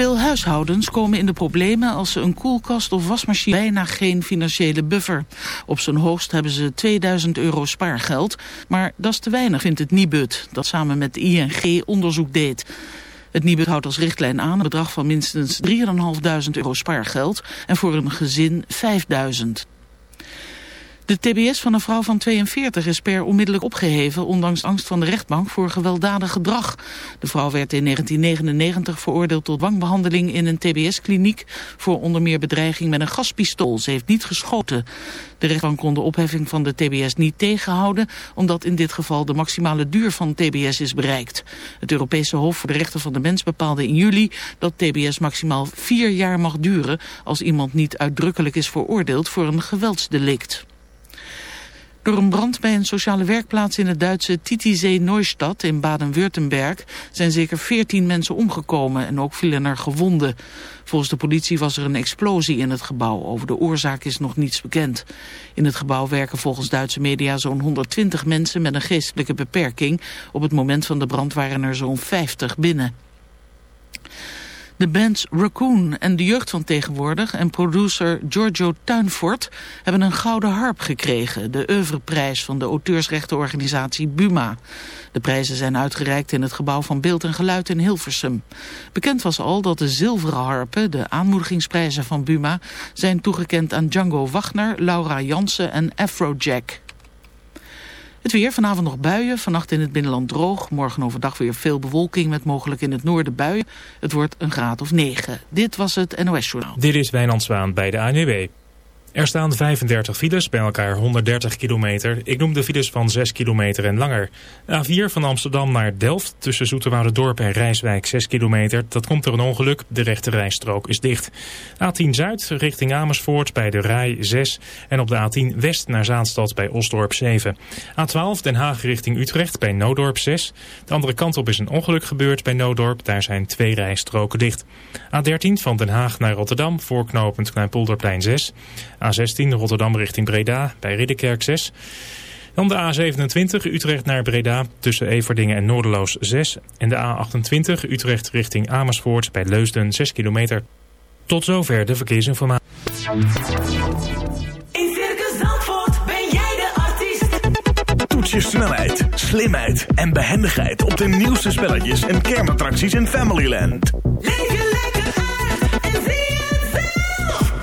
Veel huishoudens komen in de problemen als ze een koelkast of wasmachine bijna geen financiële buffer. Op zijn hoogst hebben ze 2000 euro spaargeld, maar dat is te weinig vindt het Nibud, dat samen met ING onderzoek deed. Het Nibud houdt als richtlijn aan een bedrag van minstens 3.500 euro spaargeld en voor een gezin 5.000. De tbs van een vrouw van 42 is per onmiddellijk opgeheven... ondanks angst van de rechtbank voor gewelddadig gedrag. De vrouw werd in 1999 veroordeeld tot dwangbehandeling in een tbs-kliniek... voor onder meer bedreiging met een gaspistool. Ze heeft niet geschoten. De rechtbank kon de opheffing van de tbs niet tegenhouden... omdat in dit geval de maximale duur van tbs is bereikt. Het Europese Hof voor de Rechten van de Mens bepaalde in juli... dat tbs maximaal vier jaar mag duren... als iemand niet uitdrukkelijk is veroordeeld voor een geweldsdelict. Door een brand bij een sociale werkplaats in het Duitse Titisee-Neustadt in Baden-Württemberg zijn zeker 14 mensen omgekomen en ook vielen er gewonden. Volgens de politie was er een explosie in het gebouw. Over de oorzaak is nog niets bekend. In het gebouw werken volgens Duitse media zo'n 120 mensen met een geestelijke beperking. Op het moment van de brand waren er zo'n 50 binnen. De bands Raccoon en de jeugd van tegenwoordig en producer Giorgio Tuinfort hebben een gouden harp gekregen, de oeuvreprijs van de auteursrechtenorganisatie Buma. De prijzen zijn uitgereikt in het gebouw van Beeld en Geluid in Hilversum. Bekend was al dat de zilveren harpen, de aanmoedigingsprijzen van Buma, zijn toegekend aan Django Wagner, Laura Jansen en Afrojack. Het weer, vanavond nog buien, vannacht in het binnenland droog. Morgen overdag weer veel bewolking met mogelijk in het noorden buien. Het wordt een graad of 9. Dit was het NOS Journaal. Dit is Wijnand Zwaan bij de ANWB. Er staan 35 files, bij elkaar 130 kilometer. Ik noem de files van 6 kilometer en langer. A4 van Amsterdam naar Delft tussen Dorp en Rijswijk 6 kilometer. Dat komt door een ongeluk, de rechte rijstrook is dicht. A10 Zuid richting Amersfoort bij de Rij 6. En op de A10 West naar Zaanstad bij Osdorp 7. A12 Den Haag richting Utrecht bij Noodorp 6. De andere kant op is een ongeluk gebeurd bij Noodorp. Daar zijn twee rijstroken dicht. A13 van Den Haag naar Rotterdam voorknopend Kleinpolderplein 6. A16 Rotterdam richting Breda bij Ridderkerk 6. Dan de A27 Utrecht naar Breda tussen Everdingen en Noorderloos 6. En de A28 Utrecht richting Amersfoort bij Leusden 6 kilometer. Tot zover de verkeersinformatie. In Circus Zandvoort ben jij de artiest. Toets je snelheid, slimheid en behendigheid op de nieuwste spelletjes en kermattracties in Familyland. Leef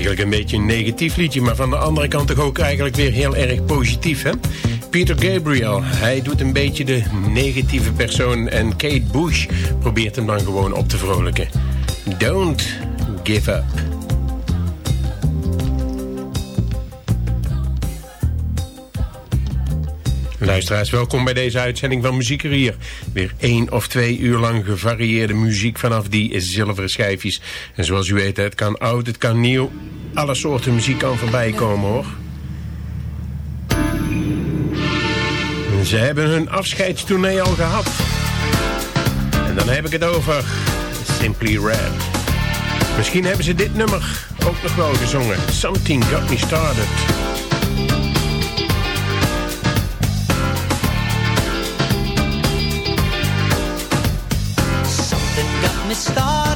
Eigenlijk een beetje een negatief liedje, maar van de andere kant toch ook eigenlijk weer heel erg positief, hè? Peter Gabriel, hij doet een beetje de negatieve persoon... en Kate Bush probeert hem dan gewoon op te vrolijken. Don't give up. Luisteraars, welkom bij deze uitzending van Muzieker hier. Weer één of twee uur lang gevarieerde muziek vanaf die zilveren schijfjes. En zoals u weet, het kan oud, het kan nieuw. Alle soorten muziek kan voorbij komen hoor. Ze hebben hun afscheidstournee al gehad. En dan heb ik het over Simply Red. Misschien hebben ze dit nummer ook nog wel gezongen. Something Got Me Started. It's started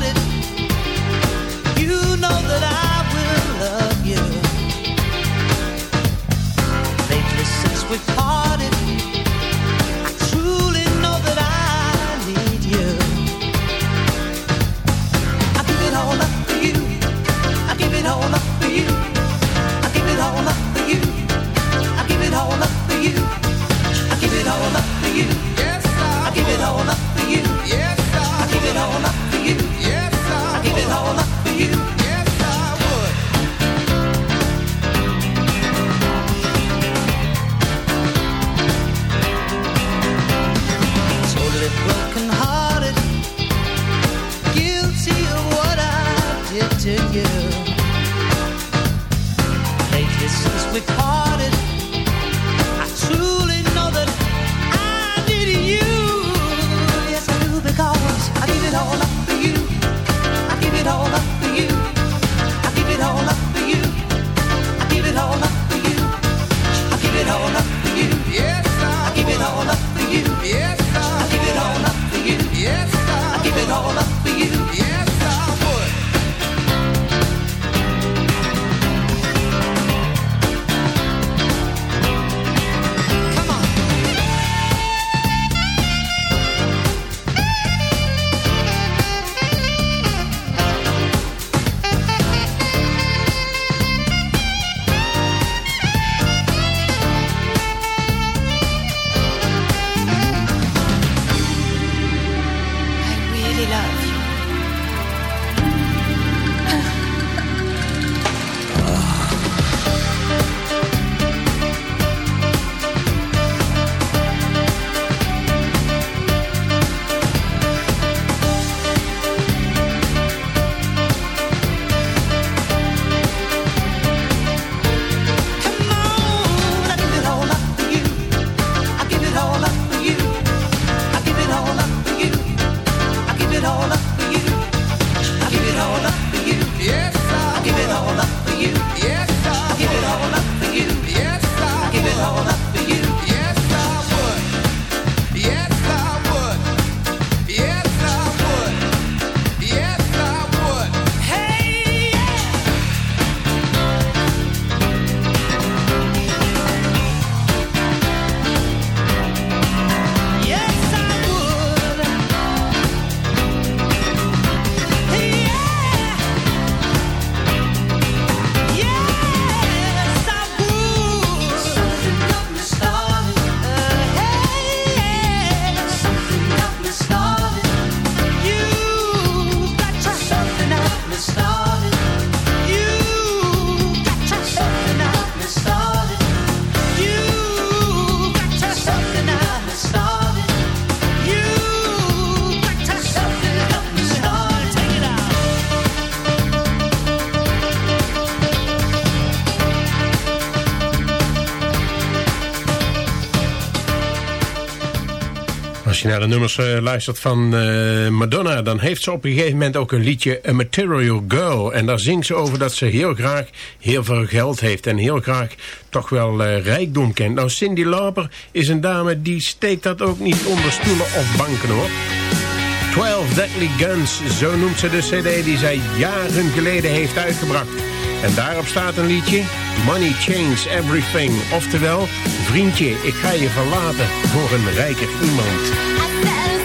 nummers eh, luistert van eh, Madonna... dan heeft ze op een gegeven moment ook een liedje... A Material Girl. En daar zingt ze over dat ze heel graag heel veel geld heeft... en heel graag toch wel eh, rijkdom kent. Nou, Cindy Lauper is een dame die steekt dat ook niet onder stoelen of banken, hoor. 12 Deadly Guns, zo noemt ze de cd die zij jaren geleden heeft uitgebracht. En daarop staat een liedje, Money Changes Everything. Oftewel, vriendje, ik ga je verlaten voor een rijker iemand.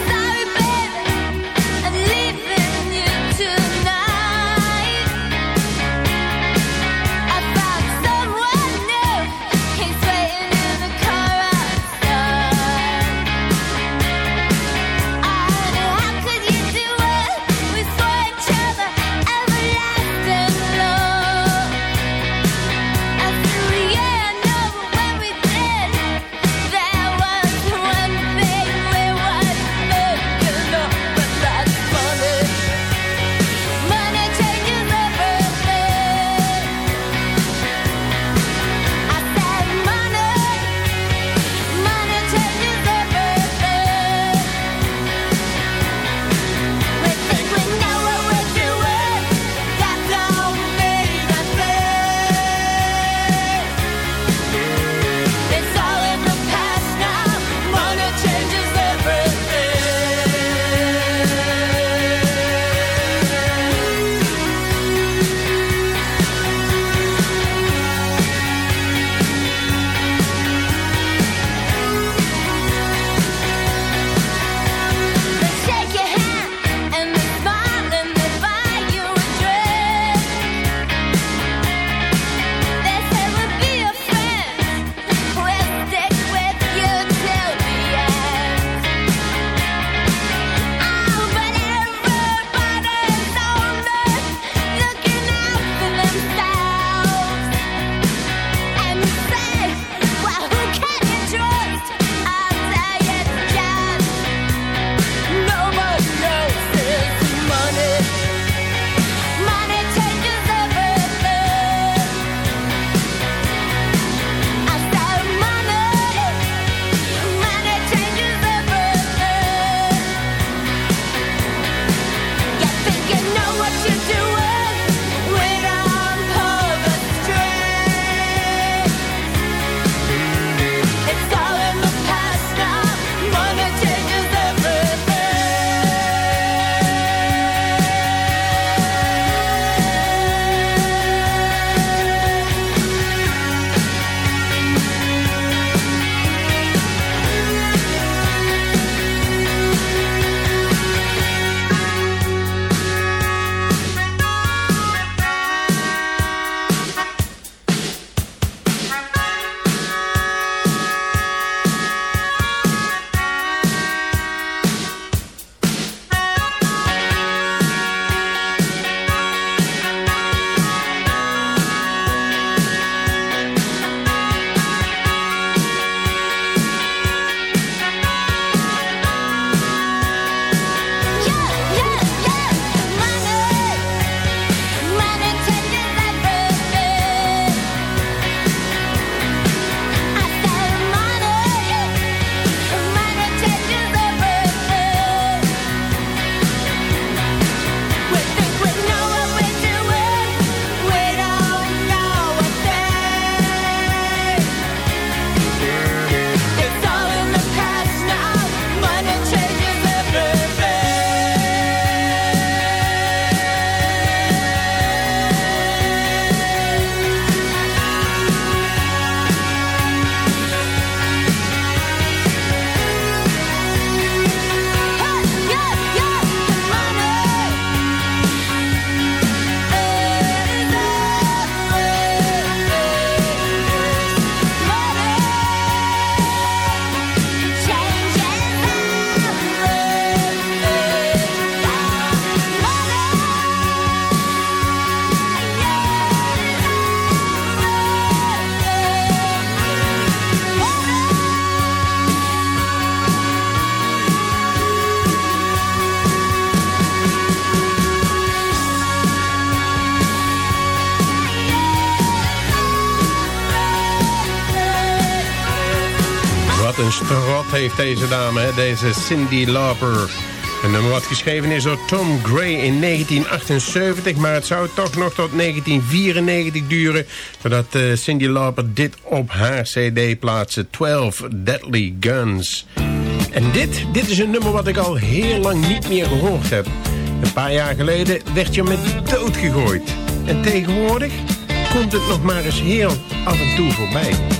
Een strot heeft deze dame, deze Cindy Lauper. Een nummer wat geschreven is door Tom Gray in 1978... maar het zou toch nog tot 1994 duren... voordat eh, Cindy Lauper dit op haar cd plaatste. 12 Deadly Guns. En dit, dit is een nummer wat ik al heel lang niet meer gehoord heb. Een paar jaar geleden werd je met dood gegooid. En tegenwoordig komt het nog maar eens heel af en toe voorbij.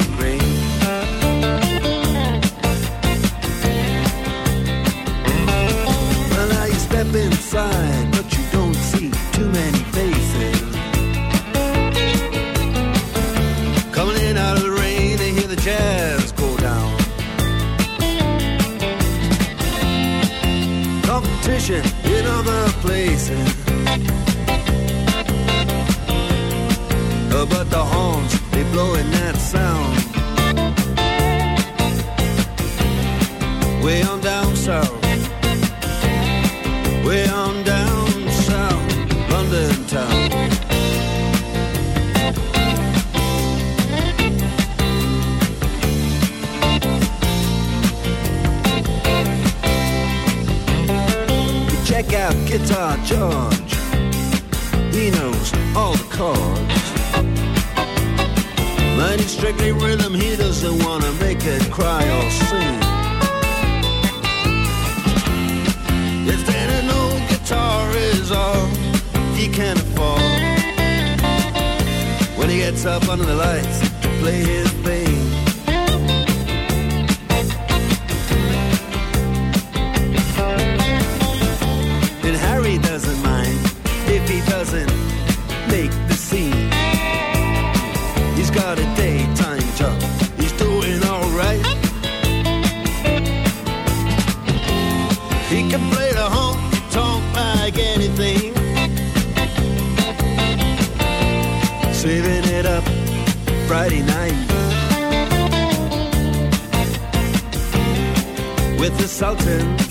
inside, but you don't see too many faces. Coming in out of the rain, they hear the jazz go down. Competition in other places. But the horns, they that sound. Way on down south. Guitar George. He knows all the chords. But strictly rhythm, he doesn't wanna make it cry or sing. If then an old guitar is all he can afford. When he gets up under the lights to play his thing. With the Sultans.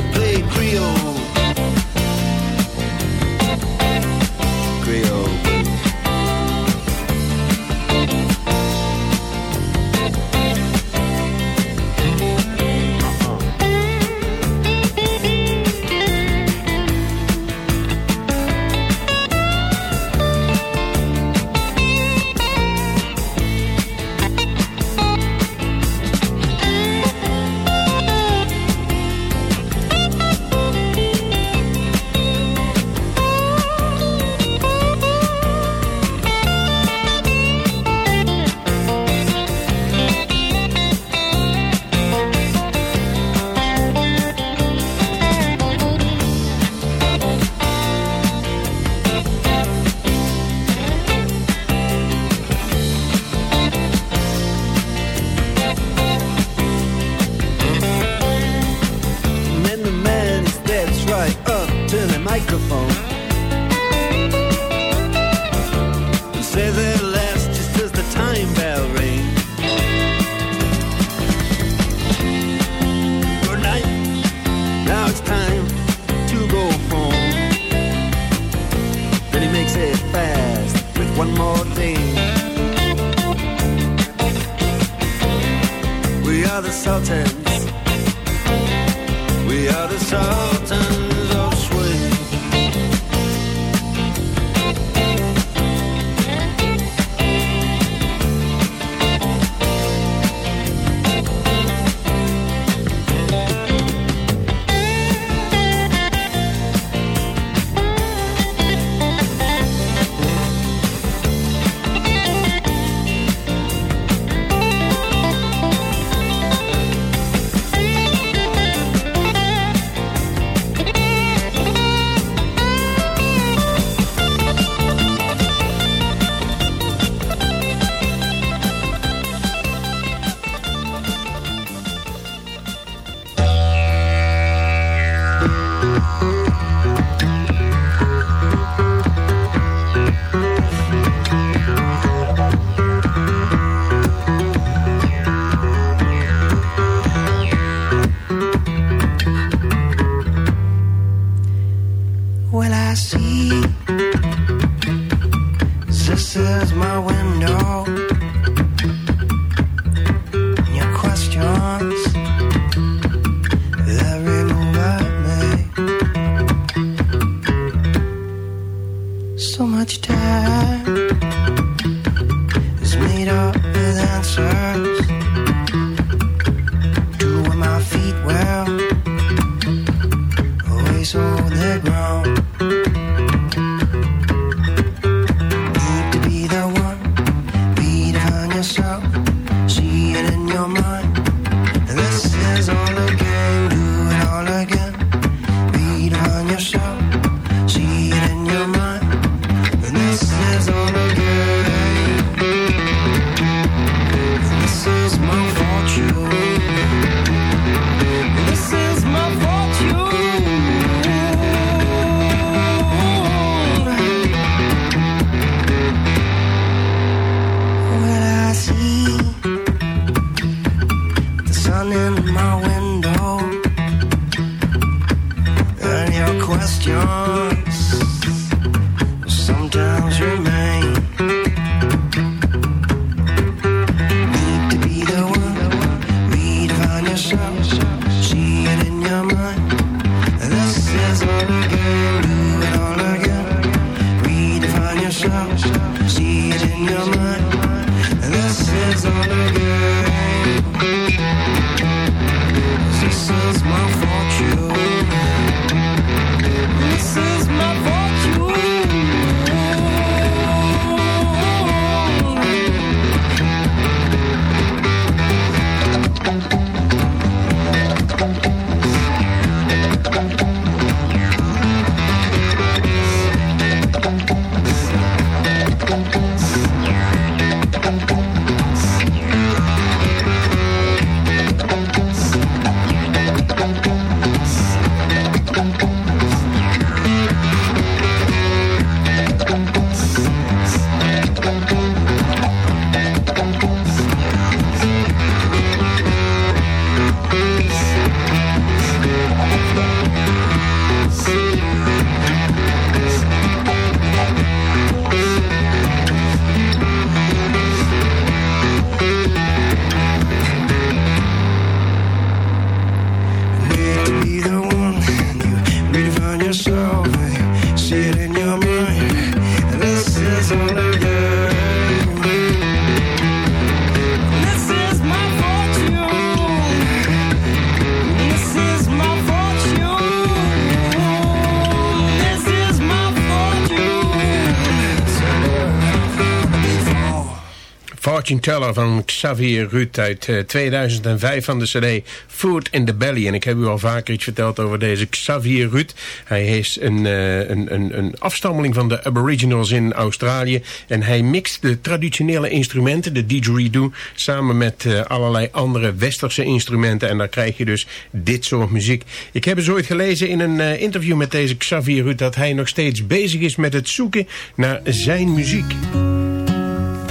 Fortune Teller van Xavier Ruud uit eh, 2005 van de cd Food in the Belly. En ik heb u al vaker iets verteld over deze Xavier Ruud. Hij is een, eh, een, een, een afstammeling van de Aboriginals in Australië. En hij mixt de traditionele instrumenten, de didgeridoo... samen met eh, allerlei andere westerse instrumenten. En dan krijg je dus dit soort muziek. Ik heb eens ooit gelezen in een eh, interview met deze Xavier Ruud... dat hij nog steeds bezig is met het zoeken naar zijn muziek.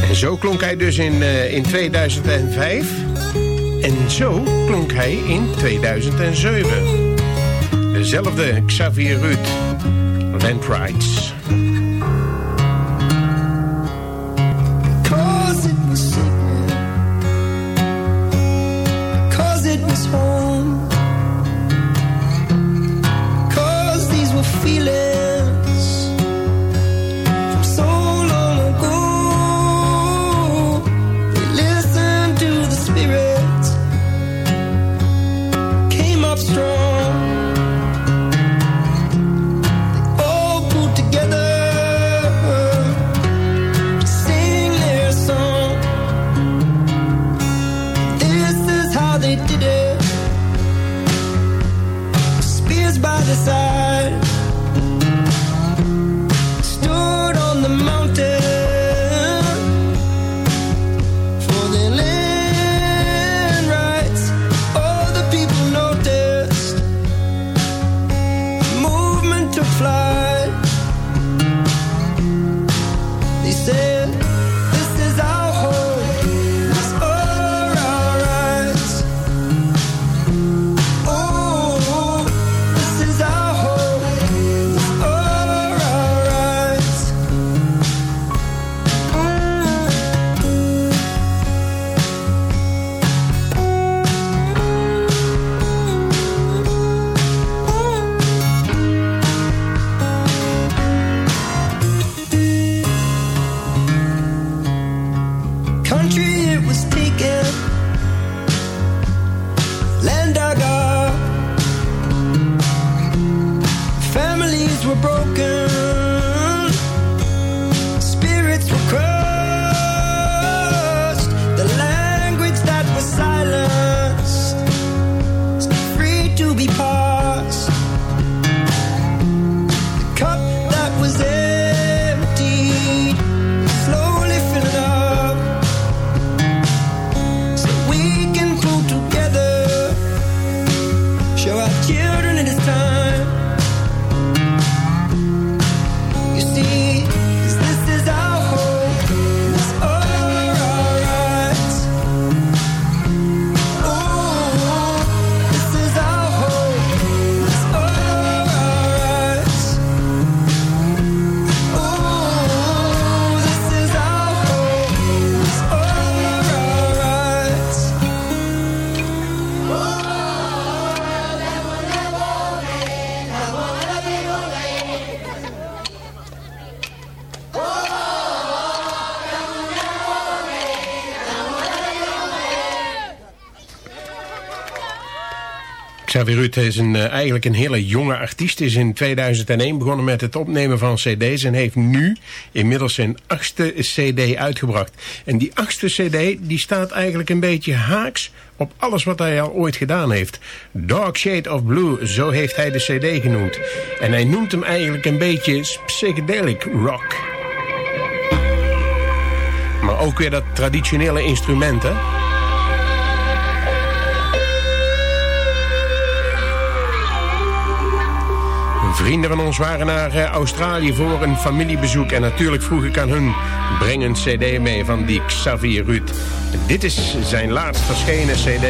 En zo klonk hij dus in, eh, in 2005. En zo klonk hij in 2007. Dezelfde Xavier Ruud. Land Rights. Home. These were feelings Xavier Ruud is een, eh, eigenlijk een hele jonge artiest. Is in 2001 begonnen met het opnemen van cd's. En heeft nu inmiddels zijn achtste cd uitgebracht. En die achtste cd die staat eigenlijk een beetje haaks op alles wat hij al ooit gedaan heeft. Dark Shade of Blue, zo heeft hij de cd genoemd. En hij noemt hem eigenlijk een beetje psychedelic rock. Maar ook weer dat traditionele instrument, hè? Vrienden van ons waren naar eh, Australië voor een familiebezoek. En natuurlijk vroeg ik aan hun, breng een cd mee van die Xavier Ruud. Dit is zijn laatst verschenen cd.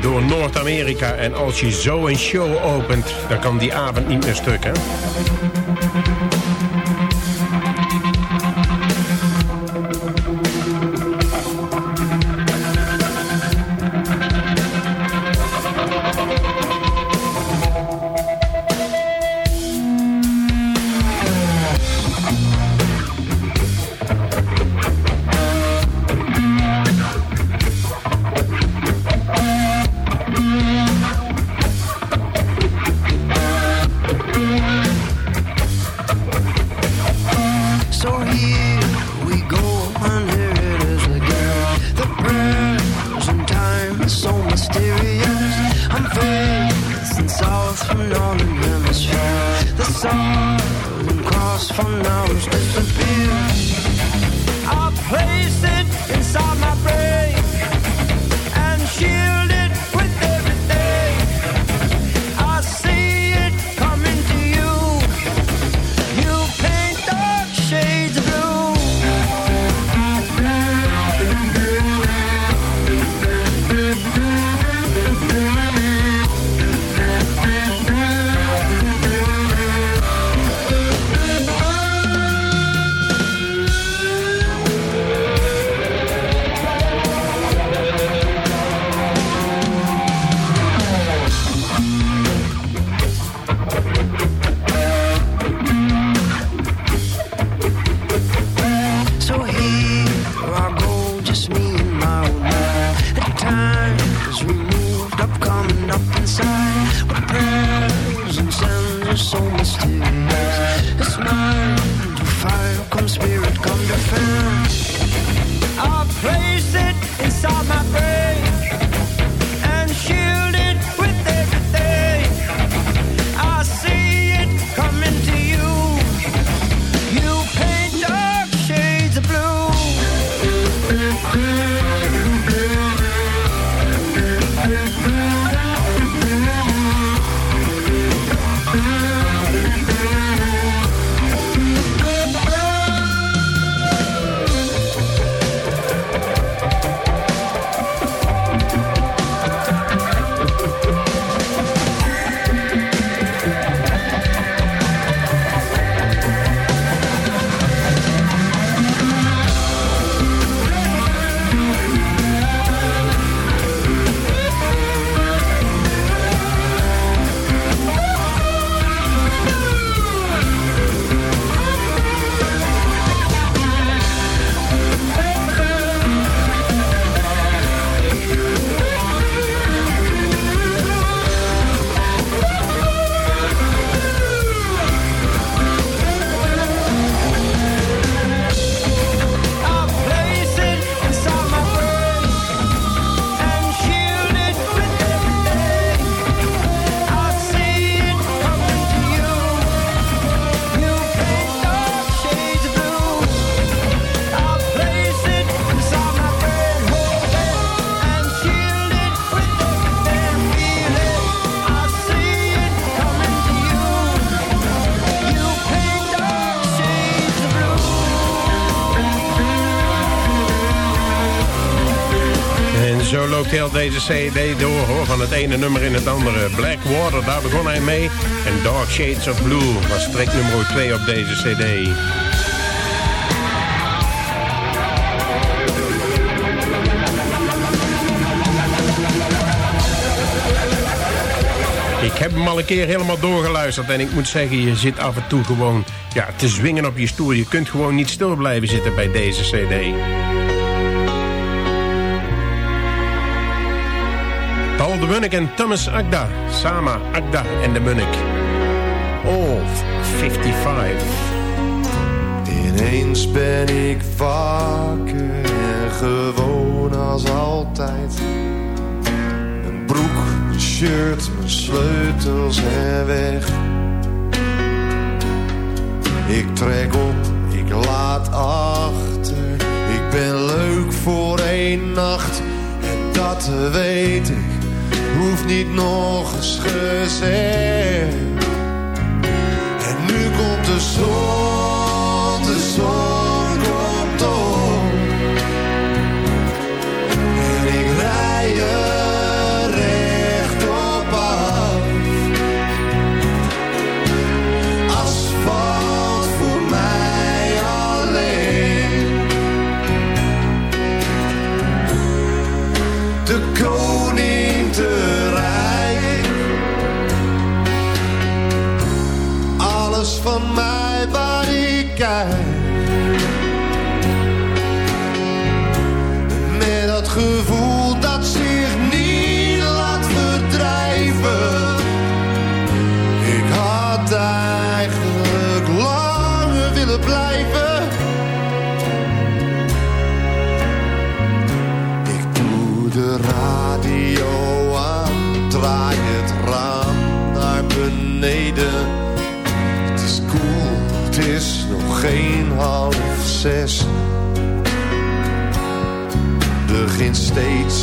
Door Noord-Amerika. En als je zo een show opent, dan kan die avond niet meer stuk, hè? Deze CD door, hoor, van het ene nummer in het andere. Blackwater, daar begon hij mee. En Dark Shades of Blue was track nummer 2 op deze CD. Ik heb hem al een keer helemaal doorgeluisterd en ik moet zeggen, je zit af en toe gewoon ja, te zwingen op je stoel. Je kunt gewoon niet stil blijven zitten bij deze cd. Paul de Munnik en Thomas Agda. Sama Agda en de Munnik. Old 55. Ineens ben ik wakker en gewoon als altijd. Mijn broek, mijn shirt, mijn sleutels en weg. Ik trek op, ik laat achter. Ik ben leuk voor één nacht en dat weet ik. Hoeft niet nog eens gezegd. En nu komt de zon,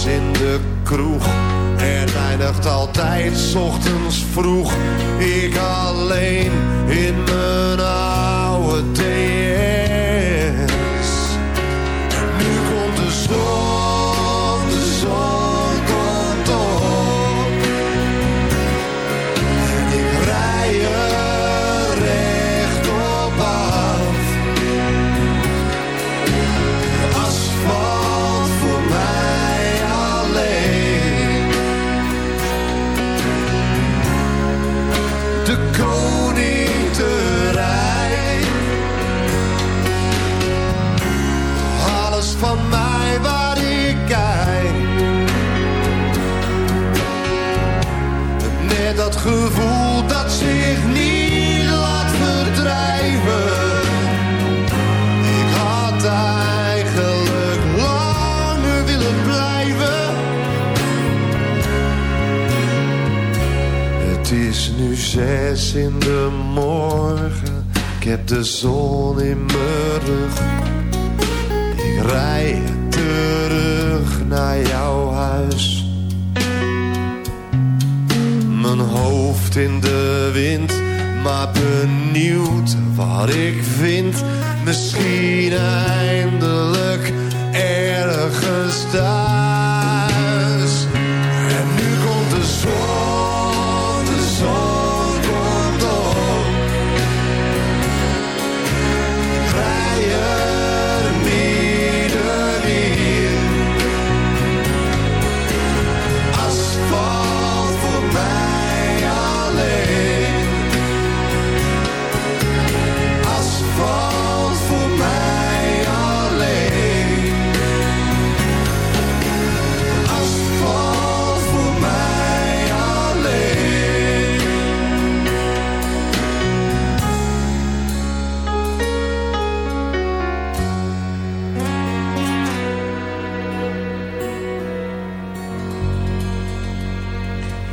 in de kroeg en eindigt altijd ochtends vroeg. Ik alleen in mijn oude DS.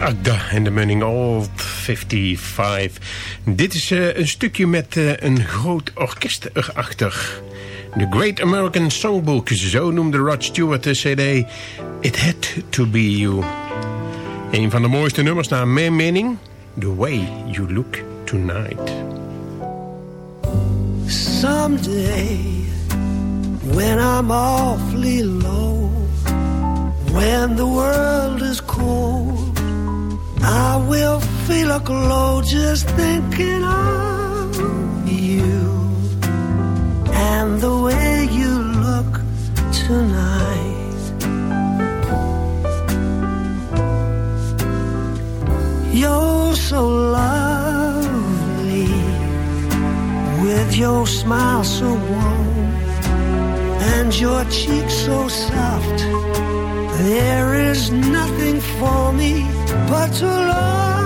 Agda en de Munning Old 55. Dit is eh, een stukje met eh, een groot orkest erachter. The Great American Songbook, zo noemde Rod Stewart de cd It Had To Be You. Een van de mooiste nummers naar mijn mening, The Way You Look Tonight. Someday, when I'm awfully low, when the world is cold, I will feel a glow just thinking of you and the way you look tonight. You're so lovely with your smile so warm and your cheeks so soft. There is nothing for me but to love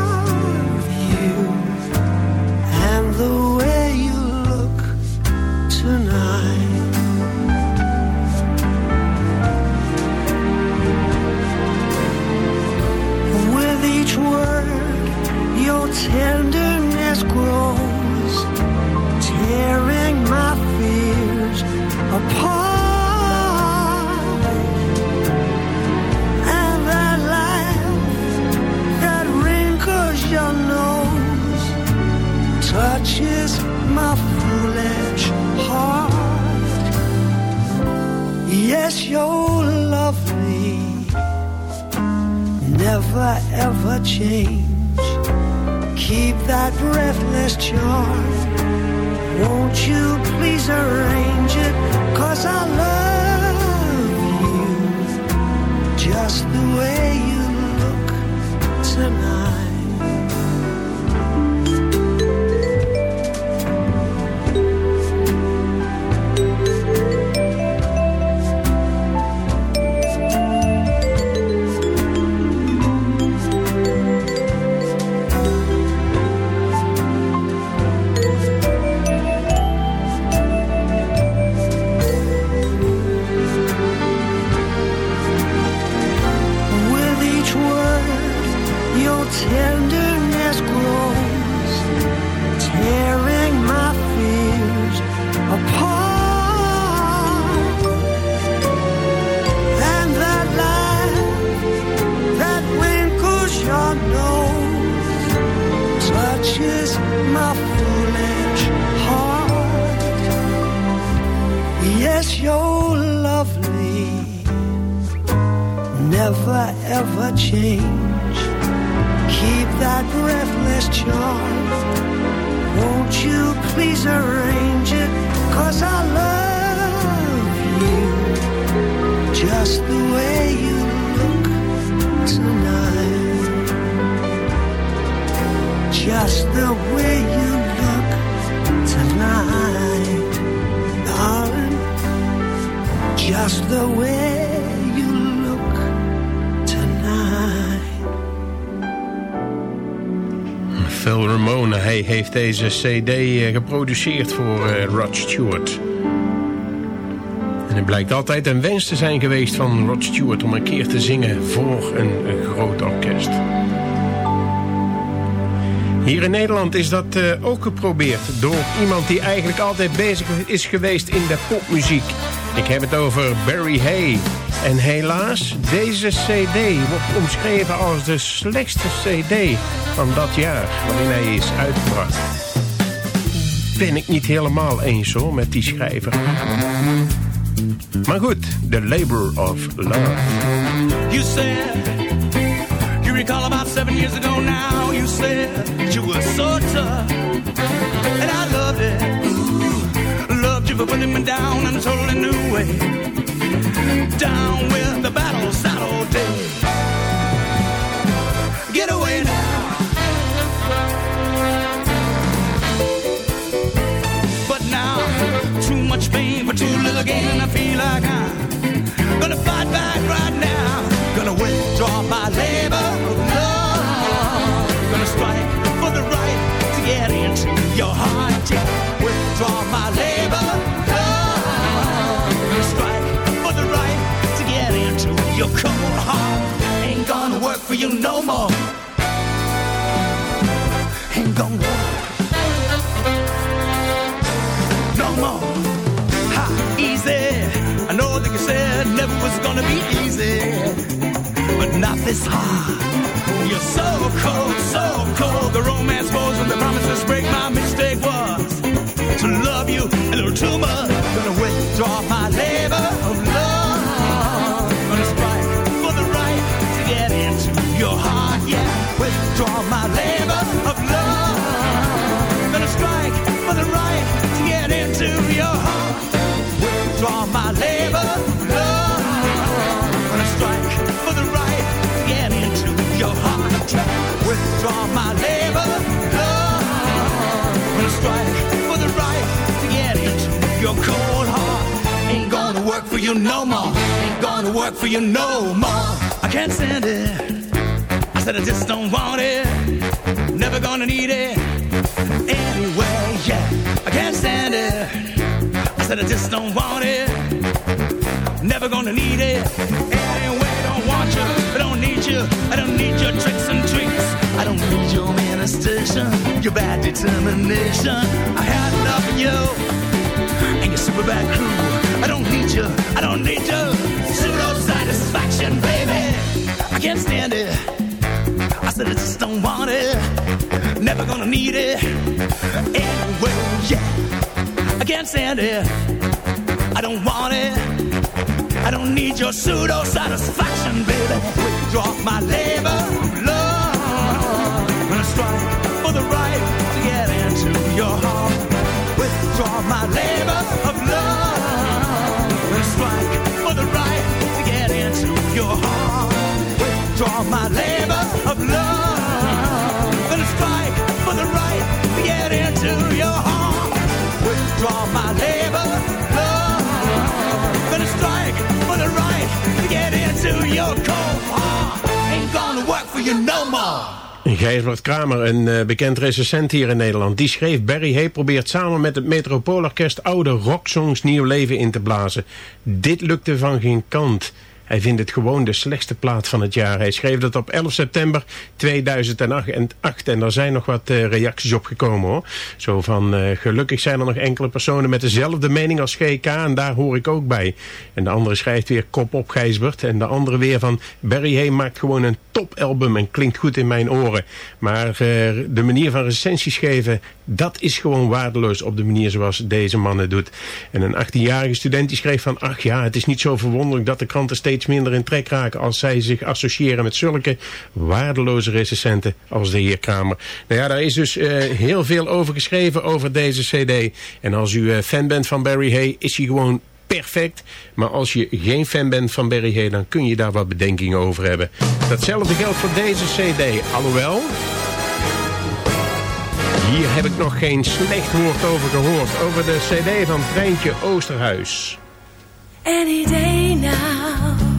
Yes, you're lovely never ever change. Keep that breathless charm. Won't you please arrange it? Cause I love you just the way you never ever change. Keep that breathless charm. Won't you please arrange it? Cause I love you just the way you look tonight. Just the way you look tonight, darling. Just the way Phil Ramone, hij heeft deze cd eh, geproduceerd voor eh, Rod Stewart. En het blijkt altijd een wens te zijn geweest van Rod Stewart... om een keer te zingen voor een, groot orkest. Hier in Nederland is dat eh, ook geprobeerd door iemand die eigenlijk altijd bezig is geweest in de popmuziek. Ik heb het over Barry Hay. En helaas, deze cd wordt omschreven als de slechtste cd van dat jaar waarin hij is uitgebracht. Ben ik niet helemaal eens hoor met die schrijver. Maar goed, The Labor of Love. You said, you recall about seven years ago now, you said you were so tough. And I loved it. Loved you for putting me down in a totally new way. Down with the battle saddle day. Get away now. But now, too much pain for too little gain. I feel like I'm gonna fight back right now. Gonna withdraw my labor of love. Gonna strike for the right to get into your heart. You no more. Ain't gonna work no more. Ha, easy. I know that you said never was gonna be easy, but not this hard. You're so cold, so cold. The romance goes and the promises break. My mistake was to love you a little too much. You no more. Ain't gonna work for you no more. I can't stand it. I said I just don't want it. Never gonna need it anyway. Yeah, I can't stand it. I said I just don't want it. Never gonna need it anyway. Don't want you. I don't need you. I don't need your tricks and treats. I don't need your ministration, your bad determination. I had enough of you and your super bad crew. I don't need you. I don't need you. Pseudo satisfaction, baby. I can't stand it. I said I just don't want it. Never gonna need it. Anyway, yeah. I can't stand it. I don't want it. I don't need your pseudo satisfaction, baby. Withdraw my labor, Withdraw my labor of love. Strike for the right to get into your heart. Withdraw my labor of love. Gonna strike for the right to get into your heart. Withdraw my labor of love. Gonna strike for the right to get into your cold heart. Ain't gonna work for you no more. Gijsbert Kramer, een eh, bekend recensent hier in Nederland, die schreef... Barry Hay probeert samen met het Metropoolorkest oude rocksongs nieuw leven in te blazen. Dit lukte van geen kant. Hij vindt het gewoon de slechtste plaat van het jaar. Hij schreef dat op 11 september 2008 en daar zijn nog wat eh, reacties op gekomen hoor. Zo van, eh, gelukkig zijn er nog enkele personen met dezelfde mening als GK en daar hoor ik ook bij. En de andere schrijft weer kop op Gijsbert. En de andere weer van, Barry Hay maakt gewoon een topalbum en klinkt goed in mijn oren. Maar eh, de manier van recensies geven, dat is gewoon waardeloos op de manier zoals deze man het doet. En een 18-jarige student die schreef van, ach ja, het is niet zo verwonderlijk dat de kranten steeds minder in trek raken als zij zich associëren met zulke waardeloze recensenten als de heer Kramer. Nou ja, daar is dus eh, heel veel over geschreven over deze cd. En als u eh, fan bent van Barry Hay, is hij gewoon perfect. Maar als je geen fan bent van Barry Hay, dan kun je daar wat bedenkingen over hebben. Datzelfde geldt voor deze cd. Alhoewel... Hier heb ik nog geen slecht woord over gehoord. Over de cd van Treintje Oosterhuis. Any day now,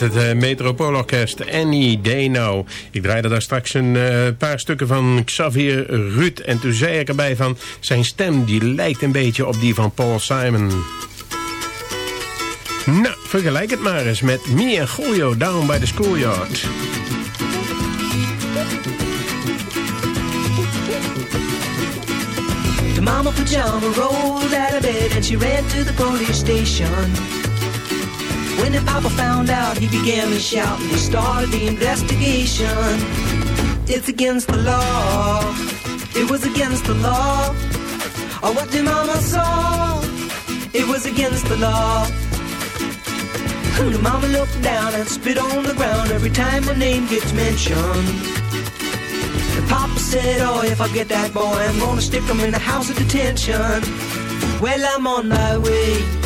met het uh, Metropoolorkest Any Day Now. Ik draaide daar straks een eh, paar stukken van Xavier Ruud. En toen zei ik erbij van zijn stem die lijkt een beetje op die van Paul Simon. Nou, vergelijk het maar eens met Me en Down by the Schoolyard. The mama pajama rolled out bed and she ran to the police station. When the papa found out, he began to shout and he started the investigation. It's against the law. It was against the law. Oh, what the mama saw. It was against the law. The mama looked down and spit on the ground every time her name gets mentioned. The papa said, oh, if I get that boy, I'm gonna stick him in the house of detention. Well, I'm on my way.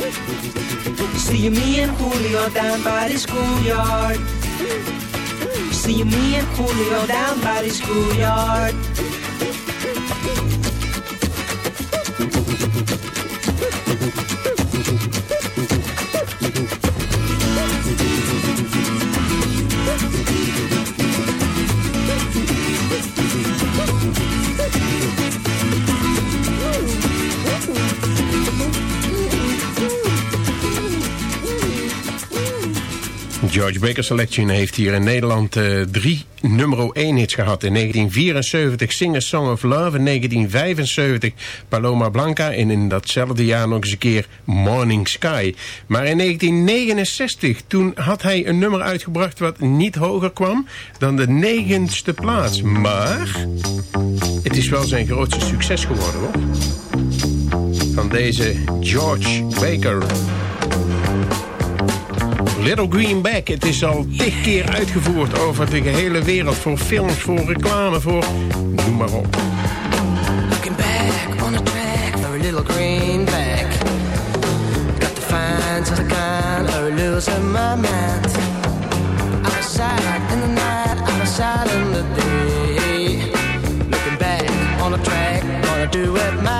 See me and Julio down by the schoolyard. See me and Julio down by the schoolyard. George Baker Selection heeft hier in Nederland eh, drie nummer 1 hits gehad. In 1974 Sing a Song of Love. In 1975 Paloma Blanca. En in datzelfde jaar nog eens een keer Morning Sky. Maar in 1969 toen had hij een nummer uitgebracht wat niet hoger kwam dan de negenste plaats. Maar het is wel zijn grootste succes geworden hoor. Van deze George Baker. Little Greenback. Het is al tig keer uitgevoerd over de gehele wereld. Voor films, voor reclame, voor... Noem maar op. Looking back on the track for a little greenback. Got the fines of the kind of losing my mind. Out of sight in the night, out of sight in the day. Looking back on the track, gonna do it my